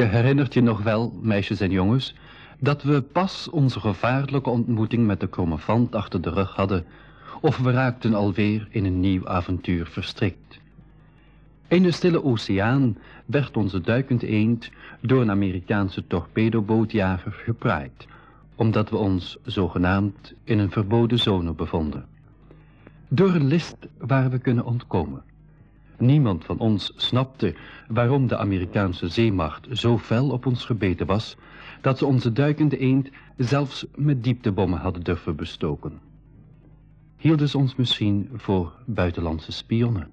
Je herinnert je nog wel, meisjes en jongens, dat we pas onze gevaarlijke ontmoeting met de chromafant achter de rug hadden, of we raakten alweer in een nieuw avontuur verstrikt. In de stille oceaan werd onze duikend eend door een Amerikaanse torpedobootjager gepraaid, omdat we ons zogenaamd in een verboden zone bevonden. Door een list waar we kunnen ontkomen. Niemand van ons snapte waarom de Amerikaanse zeemacht zo fel op ons gebeten was, dat ze onze duikende eend zelfs met dieptebommen hadden durven bestoken. Hielden ze ons misschien voor buitenlandse spionnen?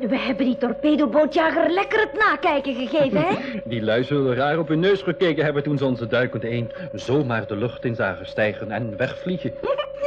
We hebben die torpedobootjager lekker het nakijken gegeven, hè? Die lui zullen raar op hun neus gekeken hebben toen ze onze duikende eend zomaar de lucht in zagen stijgen en wegvliegen.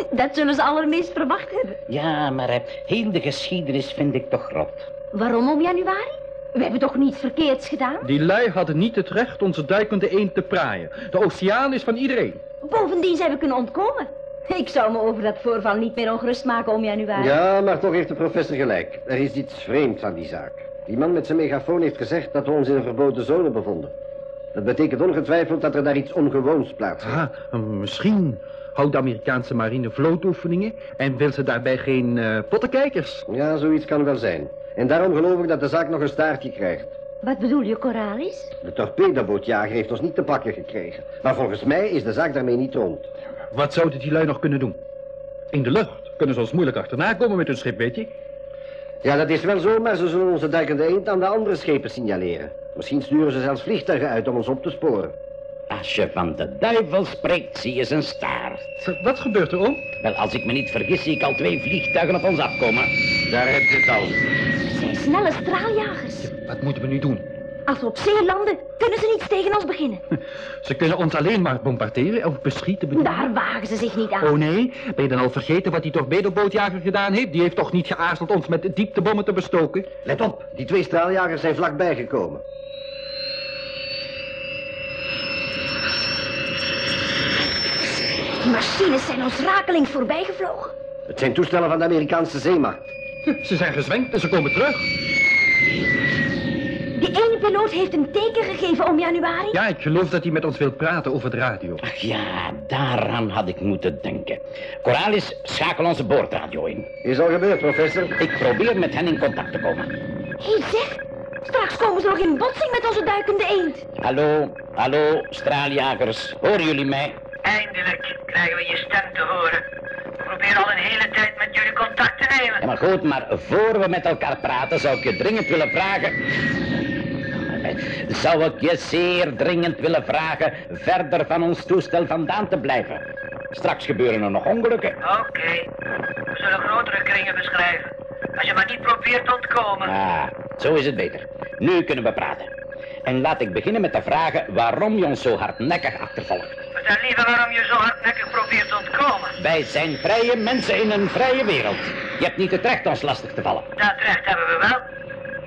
Dat zullen ze allermeest verwacht hebben. Ja, maar eh, heel de geschiedenis vind ik toch rot. Waarom om januari? We hebben toch niets verkeerds gedaan? Die lui hadden niet het recht onze duikende eend te praaien. De oceaan is van iedereen. Bovendien zijn we kunnen ontkomen. Ik zou me over dat voorval niet meer ongerust maken om januari. Ja, maar toch heeft de professor gelijk. Er is iets vreemds aan die zaak. Die man met zijn megafoon heeft gezegd dat we ons in een verboden zone bevonden. Dat betekent ongetwijfeld dat er daar iets ongewoons plaatsvindt. Ah, misschien houdt de Amerikaanse marine vlootoefeningen en wil ze daarbij geen uh, pottenkijkers. Ja, zoiets kan wel zijn. En daarom geloof ik dat de zaak nog een staartje krijgt. Wat bedoel je, Coralis? De torpedobootjager heeft ons niet te pakken gekregen. Maar volgens mij is de zaak daarmee niet rond. Wat zouden die lui nog kunnen doen? In de lucht kunnen ze ons moeilijk achterna komen met hun schip, weet je? Ja, dat is wel zo, maar ze zullen onze duikende eend aan de andere schepen signaleren. Misschien sturen ze zelfs vliegtuigen uit om ons op te sporen. Als je van de duivel spreekt, zie je zijn staart. Wat gebeurt er, om? Wel, als ik me niet vergis, zie ik al twee vliegtuigen op ons afkomen. Daar heb je het al. zijn snelle straaljagers. Wat moeten we nu doen? Als we op zee landen, kunnen ze niets tegen ons beginnen. Ze kunnen ons alleen maar bombarderen of beschieten. Bedoel. Daar wagen ze zich niet aan. Oh nee? Ben je dan al vergeten wat die torpedobootjager gedaan heeft? Die heeft toch niet geaarzeld ons met dieptebommen te bestoken? Let op, die twee straaljagers zijn vlakbij gekomen. Machines zijn ons rakelings voorbij gevlogen. Het zijn toestellen van de Amerikaanse zeemacht. Ze zijn gezwenkt en ze komen terug. Die ene piloot heeft een teken gegeven om januari. Ja, ik geloof dat hij met ons wil praten over de radio. Ach ja, daaraan had ik moeten denken. Coralis, schakel onze boordradio in. Is al gebeurd, professor. Ik probeer met hen in contact te komen. Hé, hey, zeg. Straks komen ze nog in botsing met onze duikende eend. Hallo, hallo, straaljagers. Horen jullie mij? Eindelijk krijgen we je stem te horen. We proberen al een hele tijd met jullie contact te nemen. Ja, maar goed, maar voor we met elkaar praten zou ik je dringend willen vragen... Zou ik je zeer dringend willen vragen verder van ons toestel vandaan te blijven. Straks gebeuren er nog ongelukken. Oké, we zullen grotere kringen beschrijven. Als je maar niet probeert te ontkomen. Ah, zo is het beter. Nu kunnen we praten. En laat ik beginnen met de vragen waarom je ons zo hardnekkig achtervolgt. Vertel liever waarom je zo hardnekkig probeert te ontkomen. Wij zijn vrije mensen in een vrije wereld. Je hebt niet het recht ons lastig te vallen. Dat recht hebben we wel.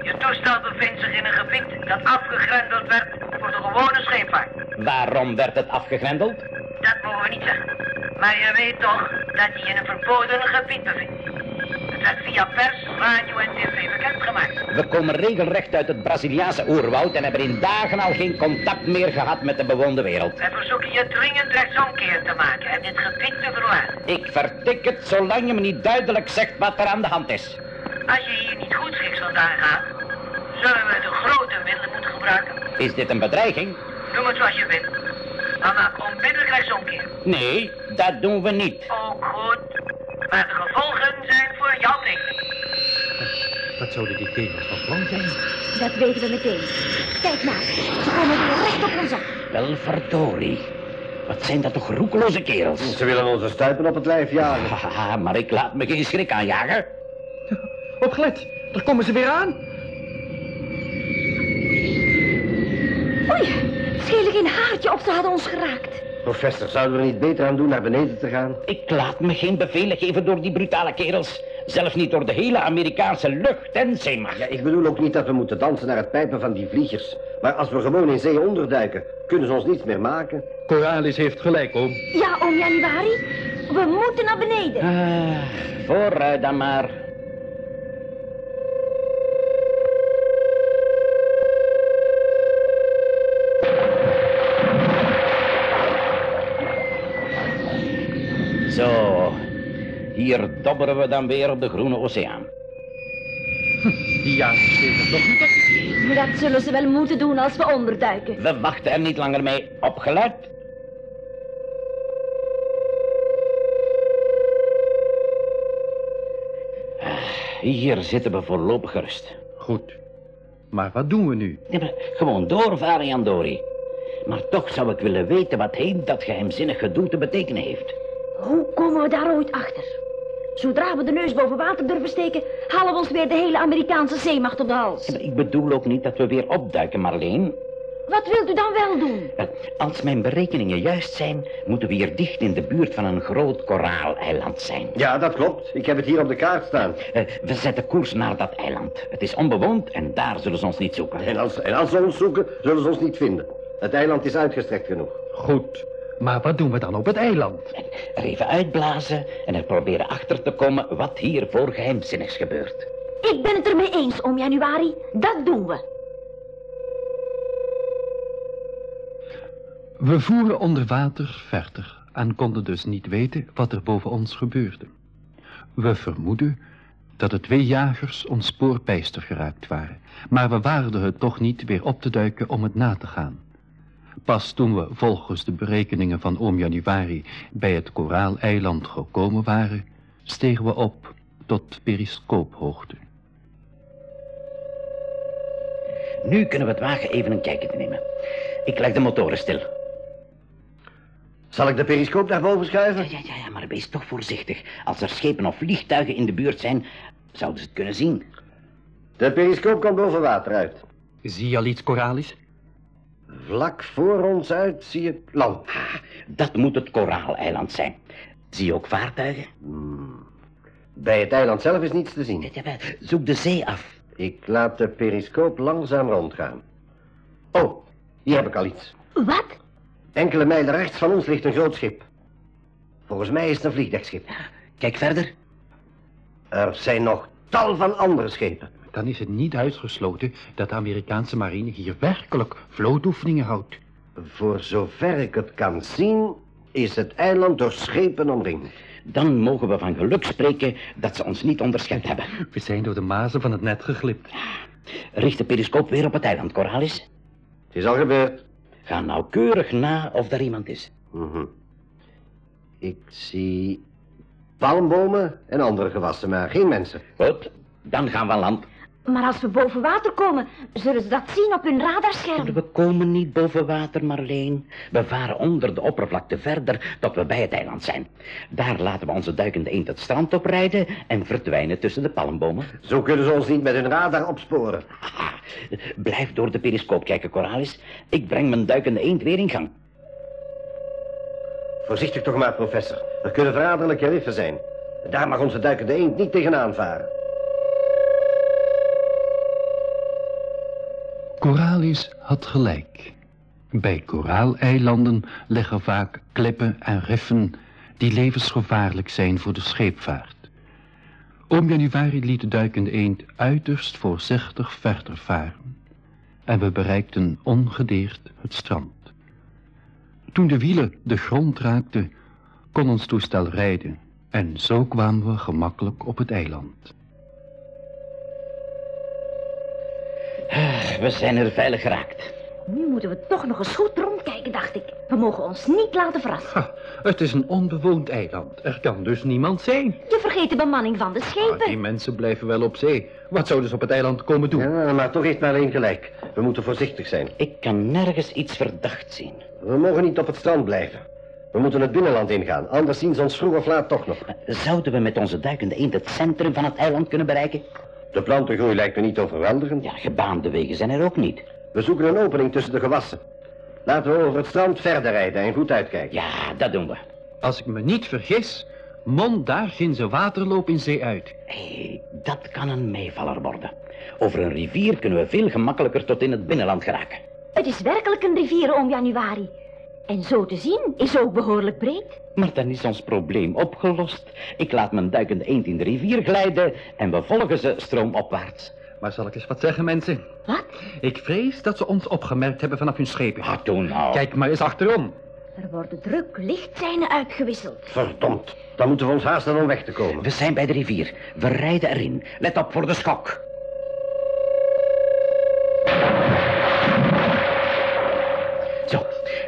Je toestel bevindt zich in een gebied dat afgegrendeld werd voor de gewone scheepvaart. Waarom werd het afgegrendeld? Dat mogen we niet zeggen. Maar je weet toch dat hij in een verboden gebied bevindt. Het werd via pers, radio en tv bekendgemaakt. We komen regelrecht uit het Braziliaanse oerwoud en hebben in dagen al geen contact meer gehad met de bewoonde wereld. Wij verzoeken je dringend rechtsomkeer te maken en dit gebied te verlaten. Ik vertik het zolang je me niet duidelijk zegt wat er aan de hand is. Als je hier niet goedschiks vandaan gaat, zullen we de grote middelen moeten gebruiken. Is dit een bedreiging? Noem het zoals je wilt. Maar maak onmiddellijk rechtsomkeer. Nee, dat doen we niet. Ook goed. Maar de gevolgen zijn. Wat zouden die kerels van plan zijn? Dat weten we meteen. Kijk maar, ze komen weer recht op ons af. Wel verdorie. Wat zijn dat toch roekeloze kerels? Ze willen onze stuipen op het lijf jagen. Haha, maar ik laat me geen schrik aanjagen. Opgelet, daar komen ze weer aan. Oei, schelen geen haartje of ze hadden ons geraakt. Professor, zouden we er niet beter aan doen naar beneden te gaan? Ik laat me geen bevelen geven door die brutale kerels. Zelfs niet door de hele Amerikaanse lucht- en zeemacht. Ja, ik bedoel ook niet dat we moeten dansen naar het pijpen van die vliegers. Maar als we gewoon in zee onderduiken, kunnen ze ons niets meer maken. Coralis heeft gelijk, oom. Ja, om januari. We moeten naar beneden. Ah, vooruit dan maar. Hier dobberen we dan weer op de groene oceaan. Die jagers toch niet op. Dat zullen ze wel moeten doen als we onderduiken. We wachten er niet langer mee. Opgeluid. Ah, Hier zitten we voorlopig gerust. Goed. Maar wat doen we nu? Ja, maar gewoon doorvaren, Jan Dori. Maar toch zou ik willen weten wat heel dat geheimzinnig gedoe te betekenen heeft. Hoe komen we daar ooit achter? Zodra we de neus boven water durven steken, halen we ons weer de hele Amerikaanse zeemacht op de hals. Ja, maar ik bedoel ook niet dat we weer opduiken, Marleen. Wat wilt u dan wel doen? Eh, Als mijn berekeningen juist zijn, moeten we hier dicht in de buurt van een groot koraaleiland zijn. Ja, dat klopt. Ik heb het hier op de kaart staan. Eh, we zetten koers naar dat eiland. Het is onbewoond en daar zullen ze ons niet zoeken. En als, en als ze ons zoeken, zullen ze ons niet vinden. Het eiland is uitgestrekt genoeg. Goed. Maar wat doen we dan op het eiland? Er even uitblazen en er proberen achter te komen wat hier voor geheimzinnigs gebeurt. Ik ben het ermee eens, om januari. Dat doen we. We voeren onder water verder en konden dus niet weten wat er boven ons gebeurde. We vermoeden dat de twee jagers ons spoor bijster geraakt waren, maar we waagden het toch niet weer op te duiken om het na te gaan. Pas toen we volgens de berekeningen van oom Januari bij het Koraaleiland gekomen waren, stegen we op tot periscoophoogte. Nu kunnen we het wagen even een kijkje te nemen. Ik leg de motoren stil. Zal ik de periscoop naar boven schuiven? Ja, ja, ja, maar wees toch voorzichtig. Als er schepen of vliegtuigen in de buurt zijn, zouden ze het kunnen zien. De periscoop komt boven water uit. Zie je al iets koralisch? Vlak voor ons uit zie ik land. Ah, dat moet het koraaleiland zijn. Zie je ook vaartuigen? Bij het eiland zelf is niets te zien. Jawel, zoek de zee af. Ik laat de periscoop langzaam rondgaan. Oh, hier heb ik al iets. Wat? Enkele mijlen rechts van ons ligt een groot schip. Volgens mij is het een vliegdekschip. Kijk verder. Er zijn nog tal van andere schepen. Dan is het niet uitgesloten dat de Amerikaanse marine hier werkelijk vlootoefeningen houdt. Voor zover ik het kan zien, is het eiland door schepen omringd. Dan mogen we van geluk spreken dat ze ons niet onderschept hebben. We zijn door de mazen van het net geglipt. Richt de periscoop weer op het eiland, Coralis. Het is al gebeurd. Ga nauwkeurig na of daar iemand is. Mhm. Ik zie palmbomen en andere gewassen, maar geen mensen. Goed, dan gaan we aan land. Maar als we boven water komen, zullen ze dat zien op hun radarscherm. We komen niet boven water, Marleen. We varen onder de oppervlakte verder tot we bij het eiland zijn. Daar laten we onze duikende eend het strand oprijden en verdwijnen tussen de palmbomen. Zo kunnen ze ons niet met hun radar opsporen. Blijf door de periscoop kijken, Coralis. Ik breng mijn duikende eend weer in gang. Voorzichtig toch maar, professor. Er kunnen verraderlijke riffen zijn. Daar mag onze duikende eend niet tegenaan varen. Coralis had gelijk. Bij koraaleilanden liggen vaak klippen en riffen die levensgevaarlijk zijn voor de scheepvaart. Oom Januari liet de duikende eend uiterst voorzichtig verder varen en we bereikten ongedeerd het strand. Toen de wielen de grond raakten, kon ons toestel rijden en zo kwamen we gemakkelijk op het eiland. We zijn er veilig geraakt. Nu moeten we toch nog eens goed rondkijken, dacht ik. We mogen ons niet laten verrassen. Ha, het is een onbewoond eiland. Er kan dus niemand zijn. Je vergeet de bemanning van de Ah, schepen. die mensen blijven wel op zee. Wat zouden ze op het eiland komen doen? Ja, maar toch heeft Marleen gelijk. We moeten voorzichtig zijn. Ik kan nergens iets verdacht zien. We mogen niet op het strand blijven. We moeten het binnenland ingaan, anders zien ze ons vroeg of laat toch nog. Zouden we met onze duikende eend het centrum van het eiland kunnen bereiken? De plantengroei lijkt me niet overweldigend. Ja, gebaande wegen zijn er ook niet. We zoeken een opening tussen de gewassen. Laten we over het strand verder rijden en goed uitkijken. Ja, dat doen we. Als ik me niet vergis, mond daar ginds waterloop in zee uit. Hé, dat kan een meevaller worden. Over een rivier kunnen we veel gemakkelijker tot in het binnenland geraken. Het is werkelijk een rivier om januari. En zo te zien is ook behoorlijk breed. Maar dan is ons probleem opgelost. Ik laat mijn duikende eend in de rivier glijden en we volgen ze stroomopwaarts. Maar zal ik eens wat zeggen, mensen? Wat? Ik vrees dat ze ons opgemerkt hebben vanaf hun schepen. Ah, toen nou. Kijk maar eens achterom. Er worden druk lichtseinen uitgewisseld. Verdomd. Dan moeten we ons haasten om weg te komen. We zijn bij de rivier. We rijden erin. Let op voor de schok.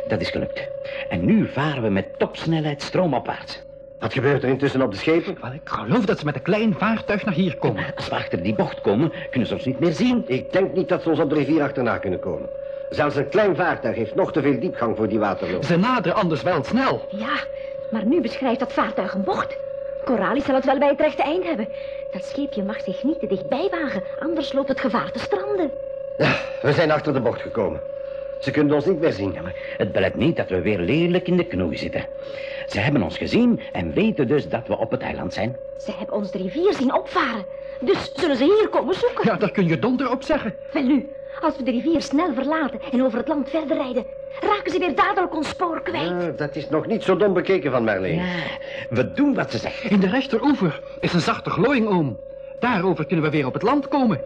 Dat is gelukt. En nu varen we met topsnelheid stroomopwaarts. Wat gebeurt er intussen op de schepen? Wel, ik geloof dat ze met een klein vaartuig naar hier komen. Als we achter die bocht komen, kunnen ze ons niet meer zien. Ik denk niet dat ze ons op de rivier achterna kunnen komen. Zelfs een klein vaartuig heeft nog te veel diepgang voor die waterloop. Ze naderen anders wel snel. Ja, maar nu beschrijft dat vaartuig een bocht. Coralie zal het wel bij het rechte eind hebben. Dat scheepje mag zich niet te dichtbij wagen, anders loopt het gevaar te stranden. Ja, we zijn achter de bocht gekomen. Ze kunnen ons niet meer zien. Ja, maar het blijkt niet dat we weer lelijk in de knoei zitten. Ze hebben ons gezien en weten dus dat we op het eiland zijn. Ze hebben ons de rivier zien opvaren. Dus zullen ze hier komen zoeken. Ja, daar kun je donder op zeggen. Wel nu, als we de rivier snel verlaten en over het land verder rijden, raken ze weer dadelijk ons spoor kwijt. Ja, dat is nog niet zo dom bekeken van Marleen. Ja, we doen wat ze zeggen. In de rechteroever is een zachte glooiing, oom. Daarover kunnen we weer op het land komen.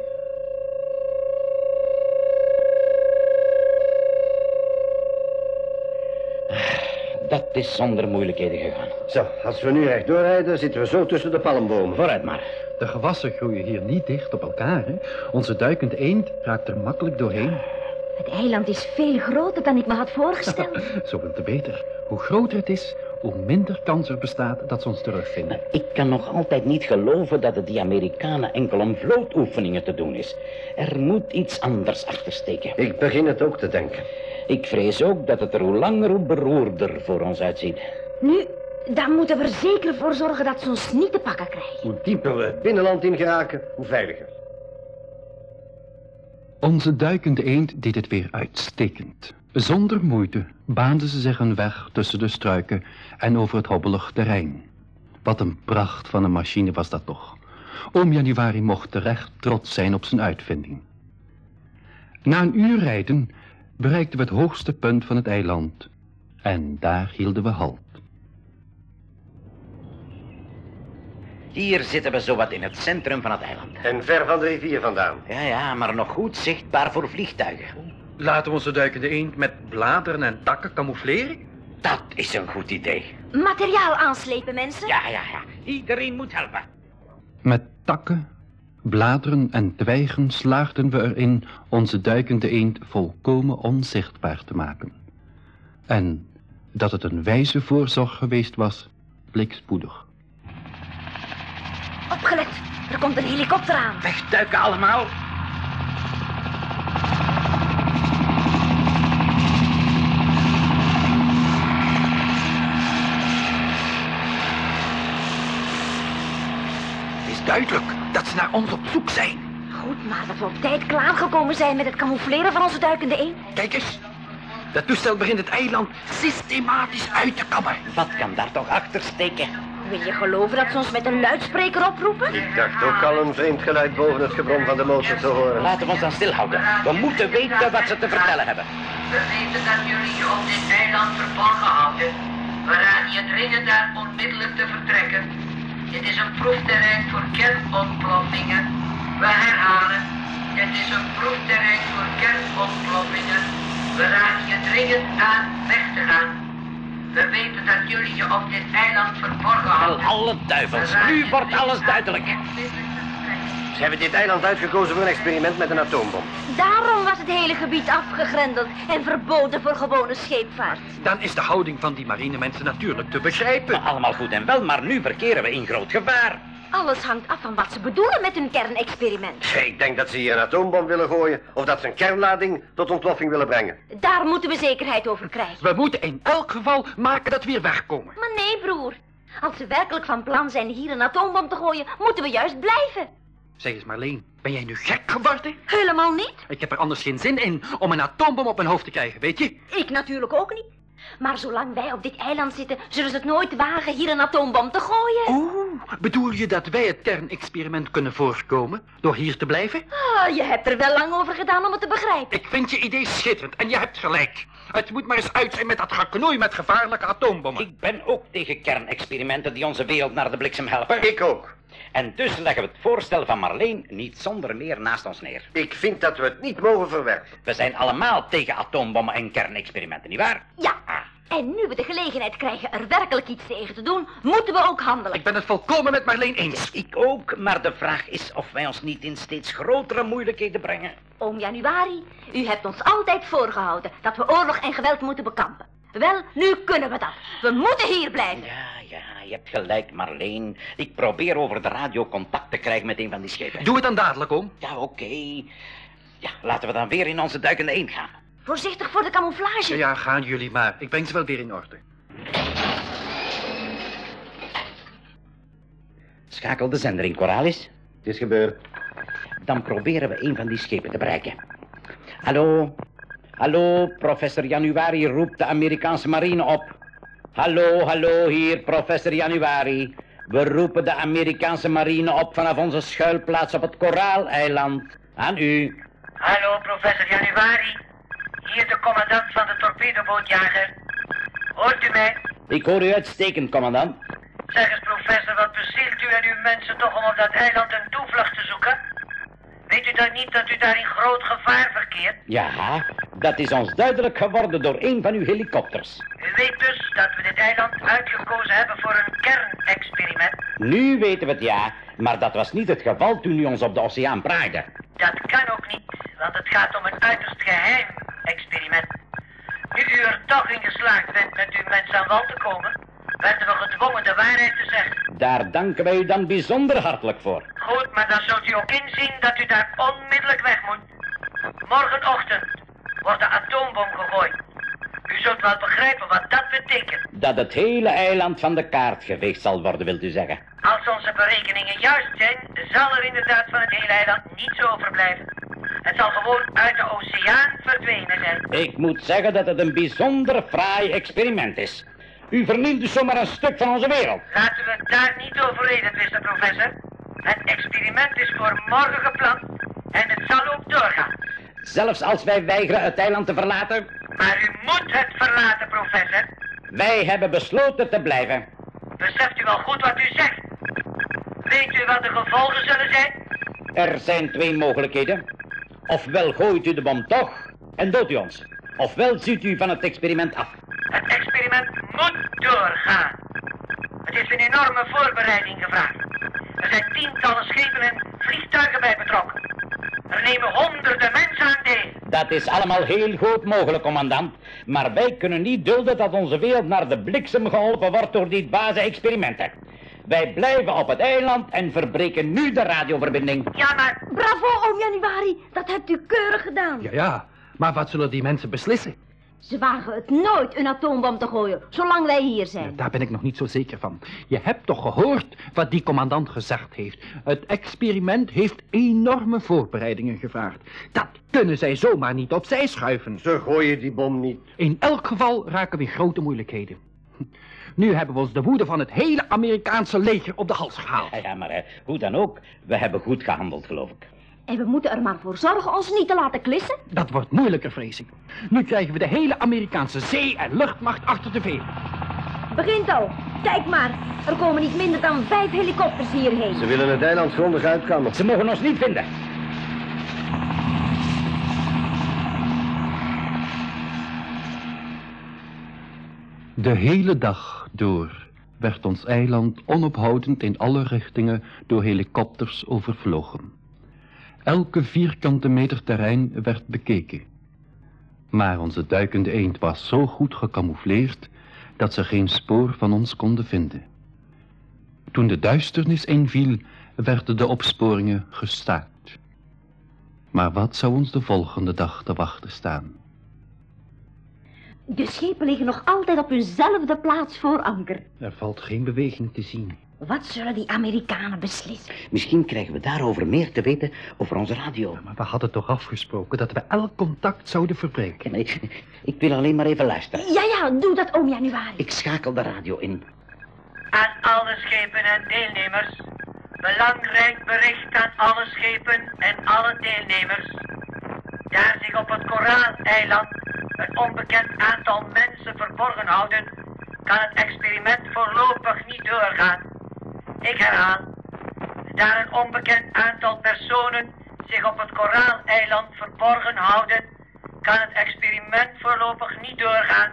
Dat is zonder moeilijkheden gegaan. Zo, als we nu rechtdoor rijden, zitten we zo tussen de palmbomen. Vooruit maar. De gewassen groeien hier niet dicht op elkaar. Hè? Onze duikend eend raakt er makkelijk doorheen. Het eiland is veel groter dan ik me had voorgesteld. Zoveel te beter. Hoe groter het is, hoe minder kans er bestaat dat ze ons terugvinden. Ik kan nog altijd niet geloven dat het die Amerikanen enkel om vlootoefeningen te doen is. Er moet iets anders achter steken. Ik begin het ook te denken. Ik vrees ook dat het er hoe langer hoe beroerder voor ons uitziet. Nu, dan moeten we er zeker voor zorgen dat ze ons niet te pakken krijgen. Hoe dieper we het binnenland in geraken, hoe veiliger. Onze duikende eend deed het weer uitstekend. Zonder moeite baande ze zich een weg tussen de struiken en over het hobbelig terrein. Wat een pracht van een machine was dat toch. Oom Januari mocht terecht trots zijn op zijn uitvinding. Na een uur rijden bereikten we het hoogste punt van het eiland. En daar hielden we halt. Hier zitten we zowat in het centrum van het eiland. En ver van de rivier vandaan. Ja, ja, maar nog goed zichtbaar voor vliegtuigen. Laten we onze duikende eend met bladeren en takken camoufleren? Dat is een goed idee. Materiaal aanslepen, mensen. Ja, ja, ja. Iedereen moet helpen. Met takken, bladeren en twijgen slaagden we erin onze duikende eend volkomen onzichtbaar te maken. En dat het een wijze voorzorg geweest was, bleek spoedig. Opgelet, er komt een helikopter aan. Wegduiken allemaal. Het is duidelijk dat ze naar ons op zoek zijn. Goed, maar dat we op tijd klaargekomen zijn met het camoufleren van onze duikende eend. Kijk eens, dat toestel begint het eiland systematisch uit te kammen. Wat kan daar toch achter steken? Wil je geloven dat ze ons met een luidspreker oproepen? Ik dacht ook al een vreemd geluid boven het gebrom van de motor te horen. Laten we ons dan stilhouden. We moeten weten wat ze te vertellen hebben. We weten dat jullie je op dit eiland verborgen houden. We raden je dringend daar onmiddellijk te vertrekken. Dit is een proefterrein voor kernontploffingen. We herhalen. Dit is een proefterrein voor kernontploffingen. We raden je dringend aan weg te gaan. We weten dat jullie je op dit eiland verborgen Wel, houden. alle duivels. Nu wordt alles duidelijk. Ze hebben dit eiland uitgekozen voor een experiment met een atoombom. Daarom was het hele gebied afgegrendeld en verboden voor gewone scheepvaart. Dan is de houding van die marinemensen natuurlijk te begrijpen. Allemaal goed en wel, maar nu verkeren we in groot gevaar. Alles hangt af van wat ze bedoelen met hun kernexperiment. Ik denk dat ze hier een atoombom willen gooien of dat ze een kernlading tot ontploffing willen brengen. Daar moeten we zekerheid over krijgen. We moeten in elk geval maken dat we weer wegkomen. Maar nee, broer. Als ze werkelijk van plan zijn hier een atoombom te gooien, moeten we juist blijven. Zeg eens Marleen, ben jij nu gek geworden? Helemaal niet. Ik heb er anders geen zin in om een atoombom op mijn hoofd te krijgen, weet je? Ik natuurlijk ook niet. Maar zolang wij op dit eiland zitten, zullen ze het nooit wagen hier een atoombom te gooien. Oeh, bedoel je dat wij het kernexperiment kunnen voorkomen door hier te blijven? Ah, je hebt er wel lang over gedaan om het te begrijpen. Ik vind je idee schitterend en je hebt gelijk. Het moet maar eens uit zijn met dat geknoei met gevaarlijke atoombommen. Ik ben ook tegen kernexperimenten die onze wereld naar de bliksem helpen. Ik ook. En dus leggen we het voorstel van Marleen niet zonder meer naast ons neer. Ik vind dat we het niet mogen verwerpen. We zijn allemaal tegen atoombommen en kernexperimenten, nietwaar? Ja, Ah, En nu we de gelegenheid krijgen er werkelijk iets tegen te doen, moeten we ook handelen. Ik ben het volkomen met Marleen eens. Ik ook, maar de vraag is of wij ons niet in steeds grotere moeilijkheden brengen. Oom Januari, u hebt ons altijd voorgehouden dat we oorlog en geweld moeten bekampen. Wel, nu kunnen we dat. We moeten hier blijven. Ja, ja, je hebt gelijk, Marleen. Ik probeer over de radio contact te krijgen met een van die schepen. Doe het dan dadelijk, oom. Ja, oké. Ja, laten we dan weer in onze duikende eend gaan. Voorzichtig voor de camouflage. Ja, gaan jullie maar. Ik breng ze wel weer in orde. Schakel de zender in, Coralis. Het is gebeurd. Dan proberen we een van die schepen te bereiken. Hallo? Hallo, professor Januari roept de Amerikaanse marine op. Hallo, hallo, hier, professor Januari. We roepen de Amerikaanse marine op vanaf onze schuilplaats op het Koraaleiland. Aan u. Hallo, professor Januari. Hier de commandant van de torpedobootjager. Hoort u mij? Ik hoor u uitstekend, commandant. Zeg eens, professor, wat bezielt u en uw mensen toch om op dat eiland een toevlucht te zoeken? Weet u dan niet dat u daar in groot gevaar verkeert? Ja, dat is ons duidelijk geworden door een van uw helikopters. U weet dus dat we dit eiland uitgekozen hebben voor een kernexperiment. Nu weten we het ja, maar dat was niet het geval toen u ons op de oceaan praaide. Daar danken wij u dan bijzonder hartelijk voor. Goed, maar dan zult u ook inzien dat u daar onmiddellijk weg moet. Morgenochtend wordt de atoombom gegooid. U zult wel begrijpen wat dat betekent. Dat het hele eiland van de kaart geveegd zal worden, wilt u zeggen? Als onze berekeningen juist zijn, zal er inderdaad van het hele eiland niets overblijven. Het zal gewoon uit de oceaan verdwenen zijn. Ik moet zeggen dat het een bijzonder fraai experiment is. U vernielt dus zomaar een stuk van onze wereld. Laten we het daar niet over reden, professor. Het experiment is voor morgen gepland en het zal ook doorgaan. Zelfs als wij weigeren het eiland te verlaten, Maar u moet het verlaten, professor. wij hebben besloten te blijven. Beseft u wel goed wat u zegt? Weet u wat de gevolgen zullen zijn? Er zijn twee mogelijkheden. Ofwel gooit u de bom toch en doodt u ons. Ofwel ziet u van het experiment af. Het experiment moet doorgaan. Het is een enorme voorbereiding gevraagd. Er zijn tientallen schepen en vliegtuigen bij betrokken. Er nemen honderden mensen aan deel. Dat is allemaal heel goed mogelijk, commandant. Maar wij kunnen niet dulden dat onze wereld naar de bliksem geholpen wordt door die dwaze experimenten. Wij blijven op het eiland en verbreken nu de radioverbinding. Ja, maar Bravo, oom Januari. Dat hebt u keurig gedaan. Ja, ja. Maar wat zullen die mensen beslissen? Ze wagen het nooit een atoombom te gooien, zolang wij hier zijn. Daar ben ik nog niet zo zeker van. Je hebt toch gehoord wat die commandant gezegd heeft. Het experiment heeft enorme voorbereidingen gevraagd. Dat kunnen zij zomaar niet opzij schuiven. Ze gooien die bom niet. In elk geval raken we in grote moeilijkheden. Nu hebben we ons de woede van het hele Amerikaanse leger op de hals gehaald. Ja, ja, maar eh, hoe dan ook, we hebben goed gehandeld, geloof ik. En we moeten er maar voor zorgen ons niet te laten klissen. Dat wordt moeilijker, vrees ik. Nu krijgen we de hele Amerikaanse zee- en luchtmacht achter de veer. Begint al. Kijk maar. Er komen niet minder dan vijf helikopters hierheen. Ze willen het eiland grondig uitkammen. Ze mogen ons niet vinden. De hele dag door werd ons eiland onophoudend in alle richtingen door helikopters overvlogen. Elke vierkante meter terrein werd bekeken. Maar onze duikende eend was zo goed gecamoufleerd dat ze geen spoor van ons konden vinden. Toen de duisternis inviel, werden de opsporingen gestaakt. Maar wat zou ons de volgende dag te wachten staan? De schepen liggen nog altijd op hunzelfde plaats voor anker. Er valt geen beweging te zien. Wat zullen die Amerikanen beslissen? Misschien krijgen we daarover meer te weten over onze radio. Maar we hadden toch afgesproken dat we elk contact zouden verbreken. Nee, ik, ik wil alleen maar even luisteren. Ja, ja, doe dat, oom Januari. Ik schakel de radio in. aan alle schepen en deelnemers. Belangrijk bericht aan alle schepen en alle deelnemers. Daar zich op het Koraaleiland een onbekend aantal mensen verborgen houden, kan het experiment voorlopig niet doorgaan. Ik herhaal, daar een onbekend aantal personen zich op het Koraaleiland verborgen houden, kan het experiment voorlopig niet doorgaan.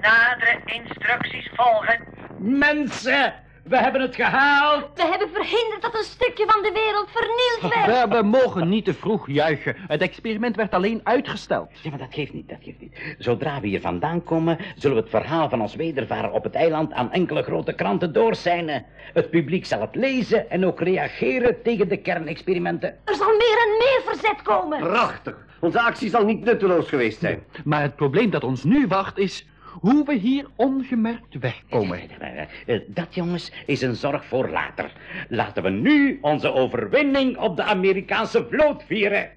nadere instructies volgen. Mensen, we hebben het gehaald. We hebben verhinderd dat een stukje van de wereld vernield werd. We, we mogen niet te vroeg juichen. Het experiment werd alleen uitgesteld. Ja, maar dat geeft niet, dat geeft niet. Zodra we hier vandaan komen, zullen we het verhaal van ons wedervaren op het eiland aan enkele grote kranten doorzijnen. Het publiek zal het lezen en ook reageren tegen de kernexperimenten. Er zal meer en meer verzet komen. Prachtig. Onze actie zal niet nutteloos geweest zijn. Maar het probleem dat ons nu wacht is hoe we hier ongemerkt wegkomen. Eh, Dat, jongens, is een zorg voor later. Laten we nu onze overwinning op de Amerikaanse vloot vieren.